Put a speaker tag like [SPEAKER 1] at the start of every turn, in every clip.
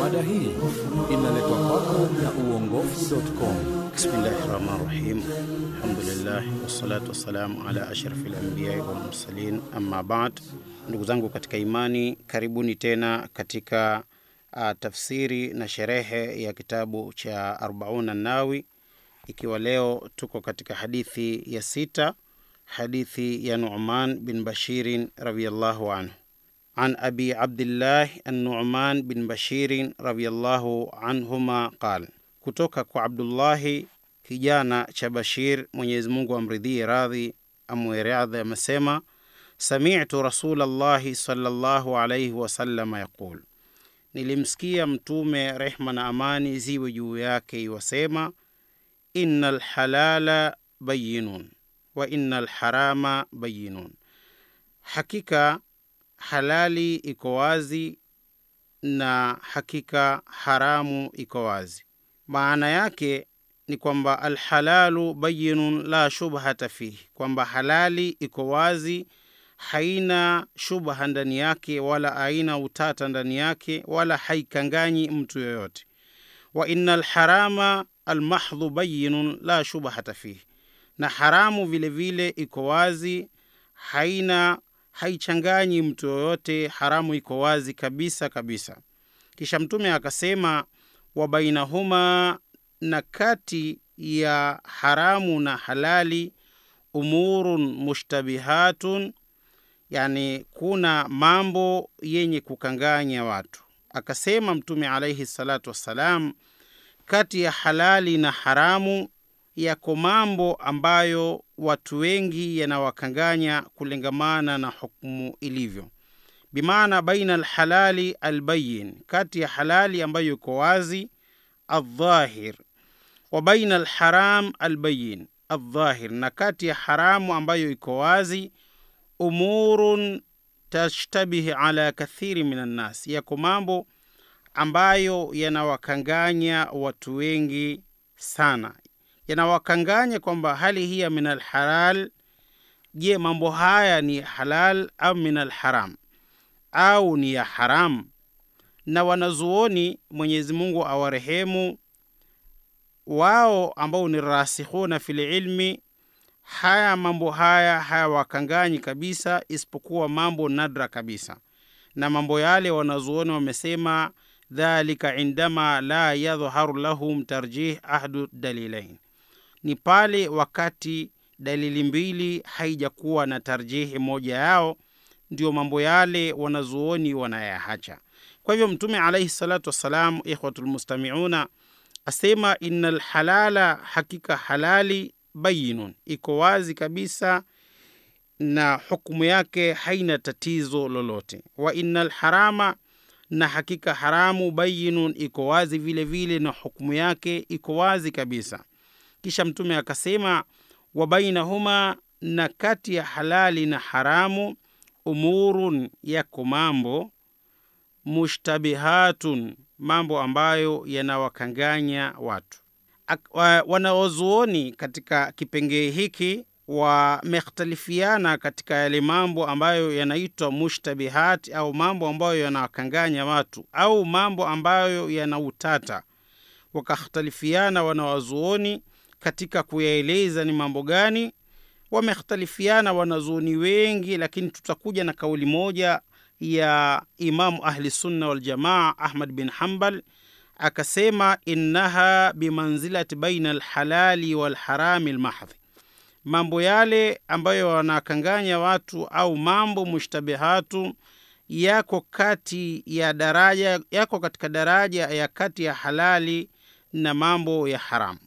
[SPEAKER 1] Mada hii inaletwa kwako na uongofu.com.
[SPEAKER 2] Bismillahi rahmani rahim. Alhamdulillah wassalatu wassalamu ala ashrafil anbiyai wal walmursalin, amma bad. Ndugu zangu katika imani, karibuni tena katika uh, tafsiri na sherehe ya kitabu cha Arbauna Nawi, ikiwa leo tuko katika hadithi ya sita, hadithi ya Nu'man bin Bashirin radhiyallahu anhu. An abi abdillah an-Nu'man bin Bashirin radhiyallahu anhuma qal, kutoka kwa Abdullahi kijana cha Bashir, Mwenyezi Mungu amridhie radhi amweradhi, amesema sami'tu Rasulallahi sallallahu alayhi wasallama yaqul, nilimsikia Mtume rehma na amani ziwe juu yake iwasema, innal halala bayinun wa innal harama bayinun, hakika halali iko wazi na hakika haramu iko wazi. Maana yake ni kwamba alhalalu bayinun la shubhata fihi, kwamba halali iko wazi, haina shubha ndani yake, wala haina utata ndani yake, wala haikanganyi mtu yoyote. Wa inna alharama almahdhu bayinun la shubhata fihi, na haramu vile vile iko wazi, haina haichanganyi mtu yoyote, haramu iko wazi kabisa kabisa. Kisha Mtume akasema wa bainahuma, na kati ya haramu na halali, umurun mushtabihatun, yani kuna mambo yenye kukanganya watu. Akasema Mtume alaihi salatu wassalam, kati ya halali na haramu yako mambo ambayo watu wengi yanawakanganya kulingamana na hukumu ilivyo, bimaana baina alhalali albayin, kati ya halali ambayo iko wazi aldhahir, wa baina alharam albayin aldhahir, na kati ya haramu ambayo iko wazi, umurun tashtabihi ala kathiri min annas, yako mambo ambayo yanawakanganya watu wengi sana yanawakanganya kwamba hali hii ya min alhalal. Je, mambo haya ni halal au min alharam au ni ya haram? Na wanazuoni Mwenyezi Mungu awarehemu wao, ambao ni rasikhuna fi lilmi haya mambo haya hayawakanganyi kabisa, isipokuwa mambo nadra kabisa. Na mambo yale wanazuoni wamesema, dhalika indama la yadhharu lahum tarjih ahdu dalilain ni pale wakati dalili mbili haijakuwa na tarjihi moja yao, ndio mambo yale wanazuoni wanayahacha. Kwa hivyo Mtume alaihi salatu wassalam, ikhwatul asema ina lhalala, hakika halali bayinun, iko wazi kabisa na hukumu yake haina tatizo lolote. Wa inna lharama, na hakika haramu bayinun, iko wazi vile vile na hukumu yake iko wazi kabisa. Kisha Mtume akasema wa bainahuma, na kati ya halali na haramu, umurun, yako mambo mushtabihatun, mambo ambayo yanawakanganya watu. Wanaozuoni katika kipengee hiki wamekhtalifiana katika yale mambo ambayo yanaitwa mushtabihat, au mambo ambayo yanawakanganya watu au mambo ambayo yanautata. Wakakhtalifiana wanawazuoni katika kuyaeleza ni mambo gani. Wamekhtalifiana wanazuoni wengi, lakini tutakuja na kauli moja ya Imamu Ahli Sunna Waljamaa Ahmad bin Hambal, akasema innaha bimanzilati baina alhalali walharami lmahdhi, mambo yale ambayo wanakanganya watu au mambo mushtabihatu yako kati ya daraja, yako katika daraja ya kati ya halali na mambo ya haramu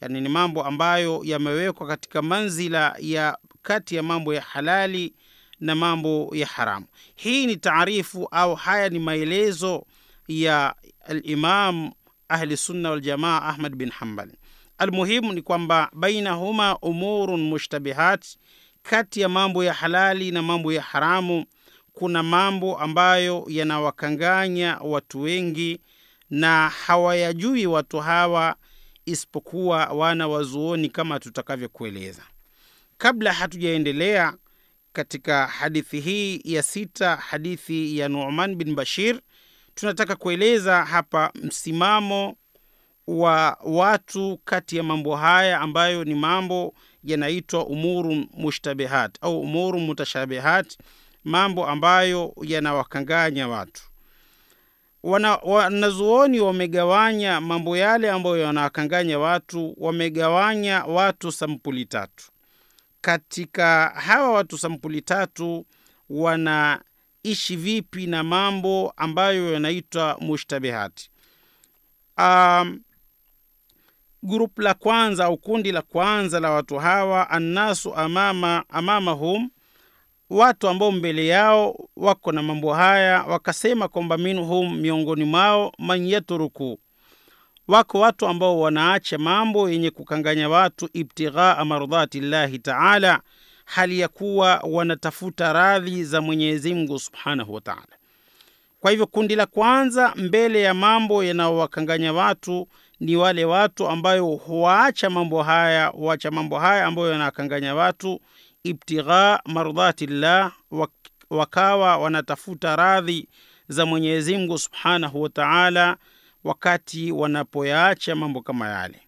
[SPEAKER 2] Yani ni mambo ambayo yamewekwa katika manzila ya kati ya mambo ya halali na mambo ya haramu. Hii ni taarifu au haya ni maelezo ya Alimam Ahli Sunna Waljamaa Ahmad bin Hambal. Almuhimu ni kwamba bainahuma umurun mushtabihat, kati ya mambo ya halali na mambo ya haramu kuna mambo ambayo yanawakanganya watu wengi na hawayajui watu hawa isipokuwa wana wazuoni kama tutakavyokueleza. kabla hatujaendelea katika hadithi hii ya sita hadithi ya numan bin bashir tunataka kueleza hapa msimamo wa watu kati ya mambo haya ambayo ni mambo yanaitwa umuru mushtabihat au umuru mutashabihat mambo ambayo yanawakanganya watu Wana, wanazuoni wamegawanya mambo yale ambayo yanawakanganya watu wamegawanya watu sampuli tatu. Katika hawa watu sampuli tatu wanaishi vipi na mambo ambayo yanaitwa mushtabihati um, grup la kwanza au kundi la kwanza la watu hawa annasu amama amamahum watu ambao mbele yao wako na mambo haya wakasema kwamba minhum miongoni mwao man yatruku. Wako watu ambao wanaacha mambo yenye kukanganya watu ibtighaa mardhati llahi taala hali ya kuwa wanatafuta radhi za mwenyezi mungu subhanahu wa taala. Kwa hivyo kundi la kwanza mbele ya mambo yanayowakanganya watu ni wale watu ambayo huwaacha mambo haya huacha mambo haya ambayo yanawakanganya watu ibtigha mardhati llah wakawa wanatafuta radhi za mwenyezi mungu subhanahu wa taala wakati wanapoyaacha mambo kama yale.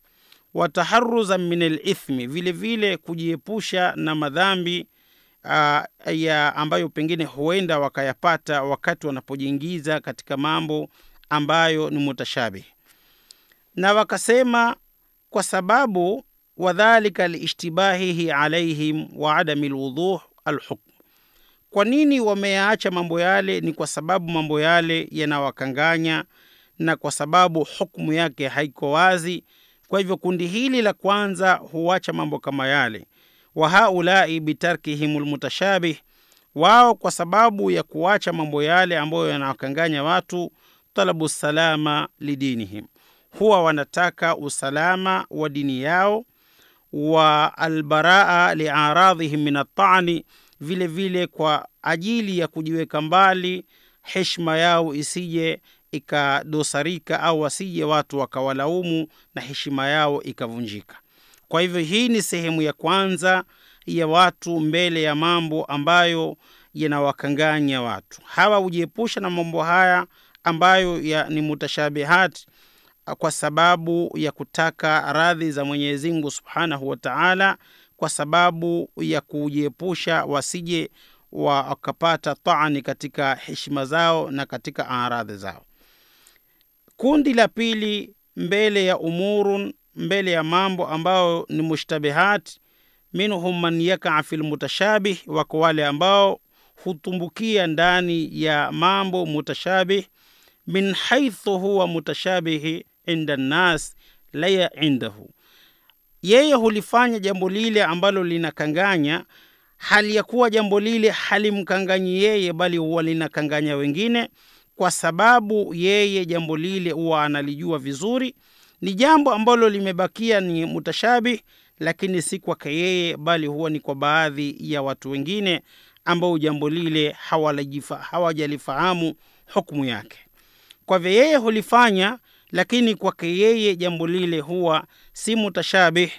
[SPEAKER 2] Wataharuza min alithmi vile vile kujiepusha na madhambi uh, ya ambayo pengine huenda wakayapata wakati wanapojiingiza katika mambo ambayo ni mutashabihi na wakasema kwa sababu wadhalika liishtibahihi alaihim wa adami lwudhuh alhukm. Kwa nini wameyaacha mambo yale? Ni kwa sababu mambo yale yanawakanganya na kwa sababu hukmu yake haiko wazi. Kwa hivyo kundi hili la kwanza huacha mambo kama yale. Wa haulai bitarkihim lmutashabih wao kwa sababu ya kuacha mambo yale ambayo yanawakanganya watu talabu salama lidinihim huwa wanataka usalama wa dini yao wa albaraa liaradhihim min atani vile vile kwa ajili ya kujiweka mbali heshima yao isije ikadosarika au wasije watu wakawalaumu na heshima yao ikavunjika. Kwa hivyo hii ni sehemu ya kwanza ya watu mbele ya mambo ambayo yanawakanganya watu. Hawa hujiepusha na mambo haya ambayo ya, ni mutashabihat kwa sababu ya kutaka radhi za mwenyezi mungu subhanahu wa taala kwa sababu ya kujiepusha wasije wakapata taani katika heshima zao na katika aradhi zao. Kundi la pili mbele ya umurun mbele ya mambo ambayo ni mushtabihat minhum man yakaa fi lmutashabih wako wale ambao hutumbukia ndani ya mambo mutashabih min haithu huwa mutashabihi inda nnas laya indahu yeye hulifanya jambo lile ambalo linakanganya. Hali ya kuwa jambo lile halimkanganyi yeye bali huwa linakanganya wengine kwa sababu yeye jambo lile huwa analijua vizuri. Ni jambo ambalo limebakia ni mutashabih lakini si kwake yeye bali huwa ni kwa baadhi ya watu wengine ambao jambo lile hawajalifahamu hukmu yake. Kwa hivyo yeye hulifanya lakini kwake yeye jambo lile huwa si mutashabih.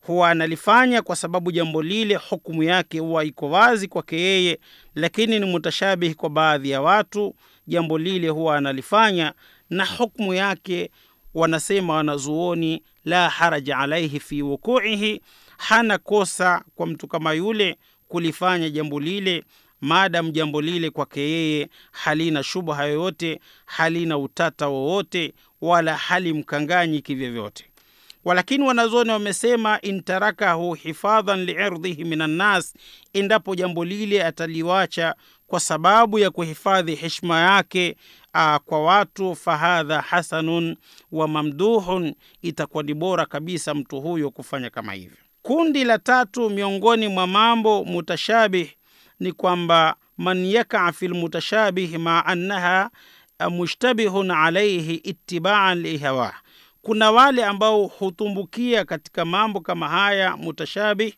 [SPEAKER 2] Huwa analifanya kwa sababu jambo lile hukumu yake huwa iko wazi kwake yeye lakini ni mutashabih kwa baadhi ya watu. Jambo lile huwa analifanya na hukumu yake wanasema wanazuoni la haraja alaihi fi wukuihi. Hana kosa kwa mtu kama yule kulifanya jambo lile maadamu jambo lile kwake yeye halina shubha yoyote halina utata wowote wala hali halimkanganyi kivyovyote. Walakini wanazoni wamesema intarakahu hifadhan liirdhihi min annas endapo jambo lile ataliwacha kwa sababu ya kuhifadhi heshima yake kwa watu fahadha hasanun wa mamduhun itakuwa ni bora kabisa mtu huyo kufanya kama hivyo. Kundi la tatu miongoni mwa mambo mutashabih ni kwamba man yakaa fi lmutashabih ma annaha mushtabihun alaihi itibaan lihawa kuna wale ambao hutumbukia katika mambo kama haya mutashabih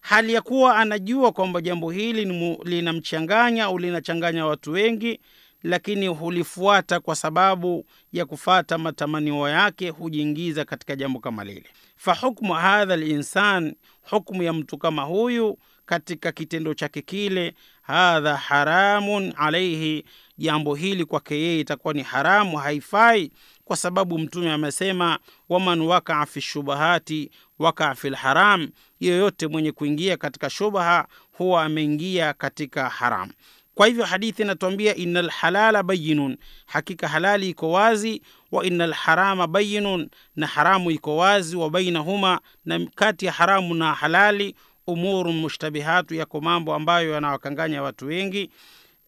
[SPEAKER 2] hali ya kuwa anajua kwamba jambo hili linamchanganya au linachanganya watu wengi lakini hulifuata kwa sababu ya kufata matamanio yake hujiingiza katika jambo kama lile. Fahukmu hadha linsan hukmu ya mtu kama huyu katika kitendo chake kile hadha haramun alaihi jambo hili kwake yeye itakuwa ni haramu haifai kwa sababu mtume amesema waman wakaa fi shubahati wakaa fi lharam yoyote mwenye kuingia katika shubha huwa ameingia katika haram kwa hivyo hadithi inatuambia ina lhalala bayinun hakika halali iko wazi wa ina lharama bayinun na haramu iko wazi wa bainahuma na kati ya haramu na halali umurun mushtabihatu yako mambo ambayo yanawakanganya watu wengi.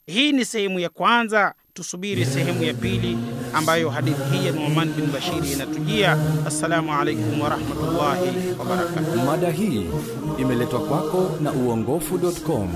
[SPEAKER 2] Hii ni sehemu ya kwanza tusubiri sehemu ya pili ambayo hadithi hii ya numan bin bashiri inatujia. Assalamu alaikum warahmatullahi wabarakatuh
[SPEAKER 1] Mada hii imeletwa kwako na uongofu.com.